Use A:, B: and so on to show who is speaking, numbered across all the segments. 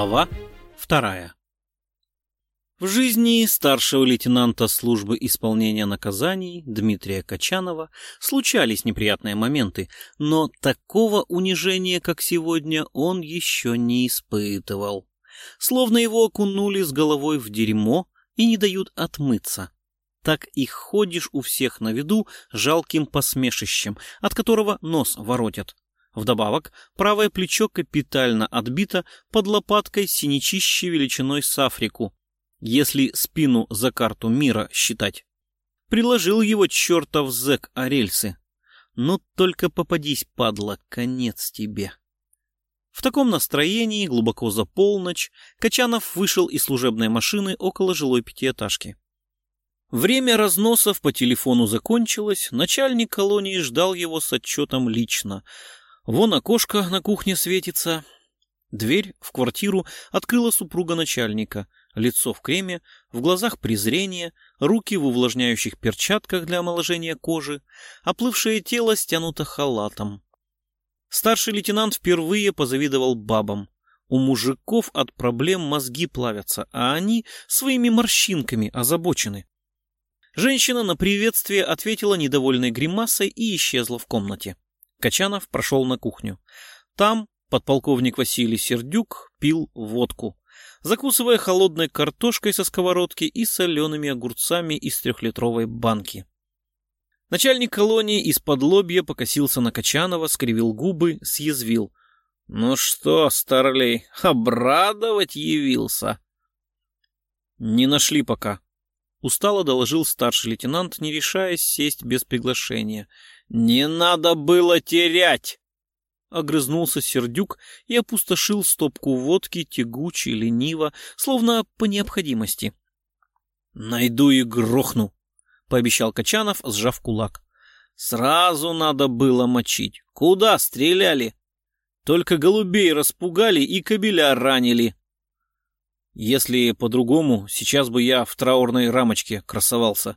A: Глава вторая В жизни старшего лейтенанта службы исполнения наказаний Дмитрия Качанова случались неприятные моменты, но такого унижения, как сегодня, он еще не испытывал. Словно его окунули с головой в дерьмо и не дают отмыться. Так и ходишь у всех на виду жалким посмешищем, от которого нос воротят. Вдобавок, правое плечо капитально отбито под лопаткой синячище величиной с Африку, если спину за карту мира считать. Приложил его чертов зэк о рельсы. Ну только попадись, падла, конец тебе. В таком настроении, глубоко за полночь, Качанов вышел из служебной машины около жилой пятиэтажки. Время разносов по телефону закончилось, начальник колонии ждал его с отчетом лично. Вон окошко на кухне светится. Дверь в квартиру открыла супруга начальника. Лицо в креме, в глазах презрение, руки в увлажняющих перчатках для омоложения кожи, оплывшее тело стянуто халатом. Старший лейтенант впервые позавидовал бабам. У мужиков от проблем мозги плавятся, а они своими морщинками озабочены. Женщина на приветствие ответила недовольной гримасой и исчезла в комнате. Качанов прошел на кухню. Там подполковник Василий Сердюк пил водку, закусывая холодной картошкой со сковородки и солеными огурцами из трехлитровой банки. Начальник колонии из-под лобья покосился на Качанова, скривил губы, съязвил. «Ну что, старлей, обрадовать явился?» «Не нашли пока», — устало доложил старший лейтенант, не решаясь сесть без приглашения. «Не надо было терять!» Огрызнулся Сердюк и опустошил стопку водки тягуче, лениво, словно по необходимости. «Найду и грохну», пообещал Качанов, сжав кулак. Сразу надо было мочить. Куда стреляли? Только голубей распугали и кобеля ранили. Если по-другому, сейчас бы я в траурной рамочке красовался.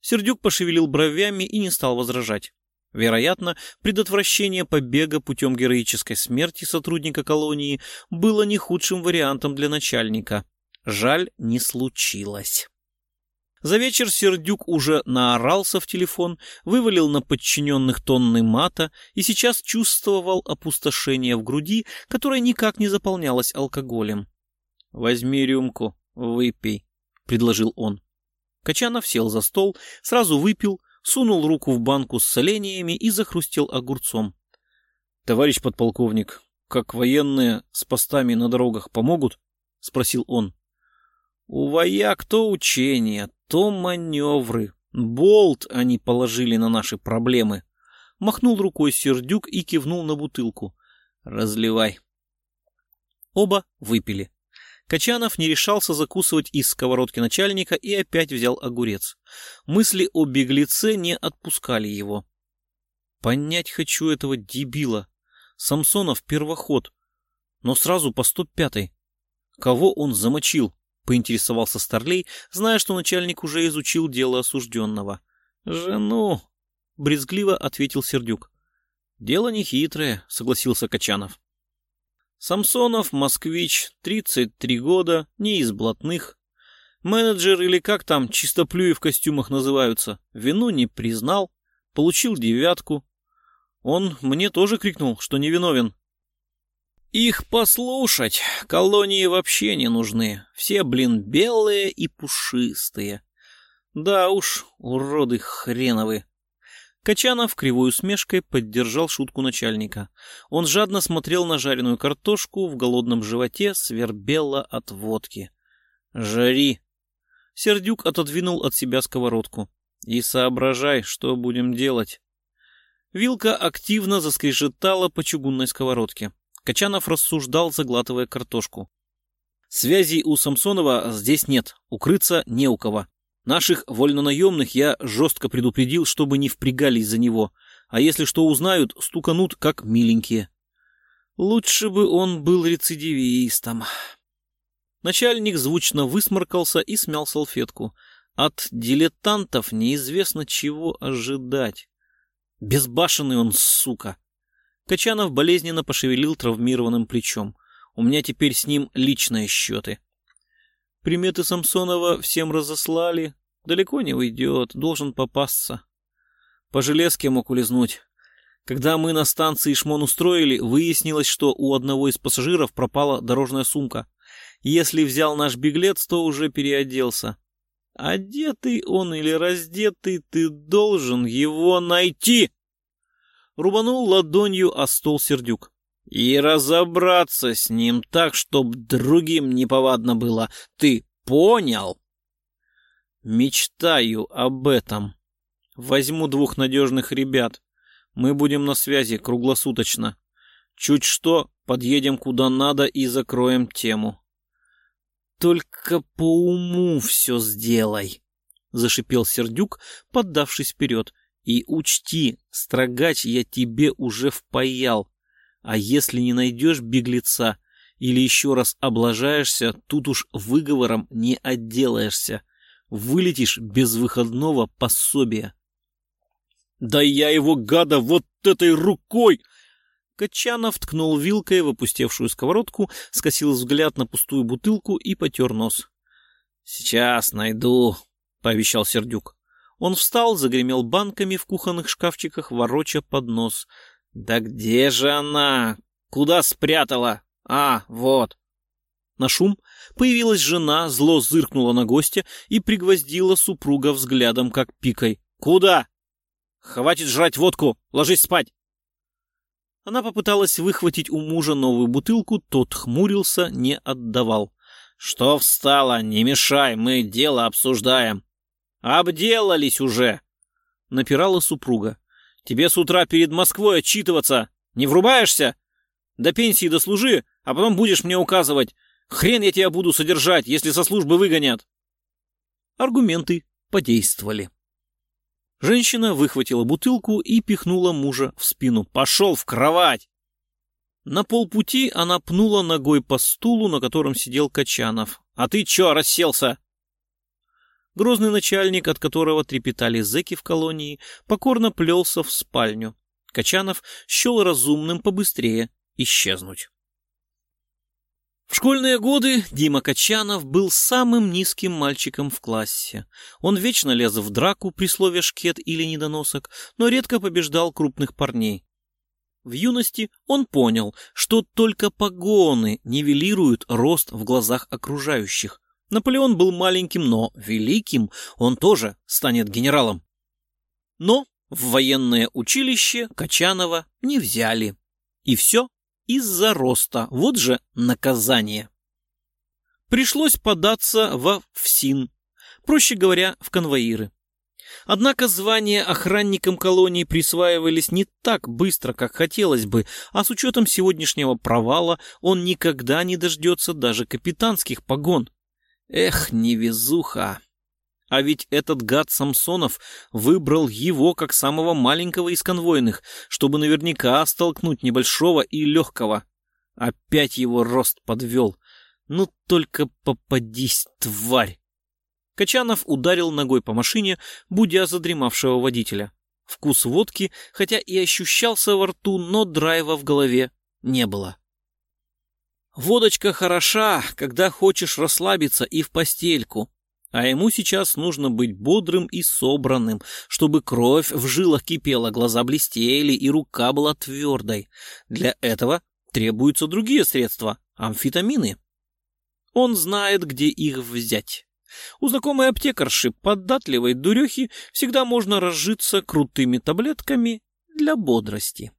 A: Сердюк пошевелил бровями и не стал возражать. Вероятно, предотвращение побега путем героической смерти сотрудника колонии было не худшим вариантом для начальника. Жаль, не случилось. За вечер Сердюк уже наорался в телефон, вывалил на подчиненных тонны мата и сейчас чувствовал опустошение в груди, которое никак не заполнялось алкоголем. «Возьми рюмку, выпей», — предложил он. Качанов сел за стол, сразу выпил, сунул руку в банку с соленьями и захрустел огурцом. «Товарищ подполковник, как военные с постами на дорогах помогут?» — спросил он. «У вояк то учения, то маневры. Болт они положили на наши проблемы. Махнул рукой Сердюк и кивнул на бутылку. Разливай. Оба выпили. Качанов не решался закусывать из сковородки начальника и опять взял огурец. Мысли о беглеце не отпускали его. Понять хочу этого дебила. Самсонов первоход, но сразу по 105-й. Кого он замочил? поинтересовался Старлей, зная, что начальник уже изучил дело осужденного. «Жену!» — брезгливо ответил Сердюк. «Дело нехитрое», — согласился Качанов. Самсонов, москвич, 33 года, не из блатных. Менеджер или как там чистоплюи в костюмах называются, вину не признал, получил девятку. Он мне тоже крикнул, что невиновен, их послушать колонии вообще не нужны. Все, блин, белые и пушистые. Да уж, уроды хреновы. Качанов кривой усмешкой поддержал шутку начальника. Он жадно смотрел на жареную картошку, в голодном животе свербело от водки. «Жари!» Сердюк отодвинул от себя сковородку. «И соображай, что будем делать». Вилка активно заскрежетала по чугунной сковородке. Качанов рассуждал, заглатывая картошку. Связей у Самсонова здесь нет, укрыться не у кого. Наших вольнонаемных я жестко предупредил, чтобы не впрягались за него, а если что узнают, стуканут как миленькие. Лучше бы он был рецидивистом. Начальник звучно высморкался и смял салфетку. От дилетантов неизвестно чего ожидать. Безбашенный он, сука. Качанов болезненно пошевелил травмированным плечом. У меня теперь с ним личные счеты. Приметы Самсонова всем разослали. Далеко не уйдет, должен попасться. По железке мог улизнуть. Когда мы на станции шмон устроили, выяснилось, что у одного из пассажиров пропала дорожная сумка. Если взял наш беглец, то уже переоделся. Одетый он или раздетый, ты должен его найти. Рубанул ладонью о стол Сердюк. И разобраться с ним так, чтоб другим неповадно было. Ты понял? Мечтаю об этом. Возьму двух надежных ребят. Мы будем на связи круглосуточно. Чуть что, подъедем куда надо и закроем тему. Только по уму все сделай, зашипел Сердюк, поддавшись вперед. И учти, строгач я тебе уже впаял. А если не найдешь беглеца или еще раз облажаешься, тут уж выговором не отделаешься. Вылетишь без выходного пособия. Да я его, гада, вот этой рукой! Качанов ткнул вилкой в опустевшую сковородку, скосил взгляд на пустую бутылку и потер нос. «Сейчас найду», — пообещал Сердюк. Он встал, загремел банками в кухонных шкафчиках, вороча под нос. «Да где же она? Куда спрятала? А, вот!» На шум появилась жена, зло зыркнула на гостя и пригвоздила супруга взглядом, как пикой. «Куда?» «Хватит жрать водку! Ложись спать!» Она попыталась выхватить у мужа новую бутылку, тот хмурился, не отдавал. «Что встала? Не мешай, мы дело обсуждаем». «Обделались уже!» — напирала супруга. «Тебе с утра перед Москвой отчитываться. Не врубаешься? До пенсии дослужи, а потом будешь мне указывать. Хрен я тебя буду содержать, если со службы выгонят». Аргументы подействовали. Женщина выхватила бутылку и пихнула мужа в спину. «Пошел в кровать!» На полпути она пнула ногой по стулу, на котором сидел Качанов. «А ты чё, расселся?» Грозный начальник, от которого трепетали зэки в колонии, покорно плелся в спальню. Качанов счел разумным побыстрее исчезнуть. В школьные годы Дима Качанов был самым низким мальчиком в классе. Он вечно лез в драку при слове «шкет» или «недоносок», но редко побеждал крупных парней. В юности он понял, что только погоны нивелируют рост в глазах окружающих. Наполеон был маленьким, но великим, он тоже станет генералом. Но в военное училище Качанова не взяли. И все из-за роста. Вот же наказание. Пришлось податься во ФСИН, проще говоря, в конвоиры. Однако звания охранникам колонии присваивались не так быстро, как хотелось бы, а с учетом сегодняшнего провала он никогда не дождется даже капитанских погон. Эх, невезуха! А ведь этот гад Самсонов выбрал его как самого маленького из конвойных, чтобы наверняка столкнуть небольшого и легкого. Опять его рост подвел. Ну только попадись, тварь! Качанов ударил ногой по машине, будя задремавшего водителя. Вкус водки, хотя и ощущался во рту, но драйва в голове не было. Водочка хороша, когда хочешь расслабиться и в постельку, а ему сейчас нужно быть бодрым и собранным, чтобы кровь в жилах кипела, глаза блестели и рука была твердой. Для этого требуются другие средства – амфетамины. Он знает, где их взять. У знакомой аптекарши, податливой дурехи, всегда можно разжиться крутыми таблетками для бодрости.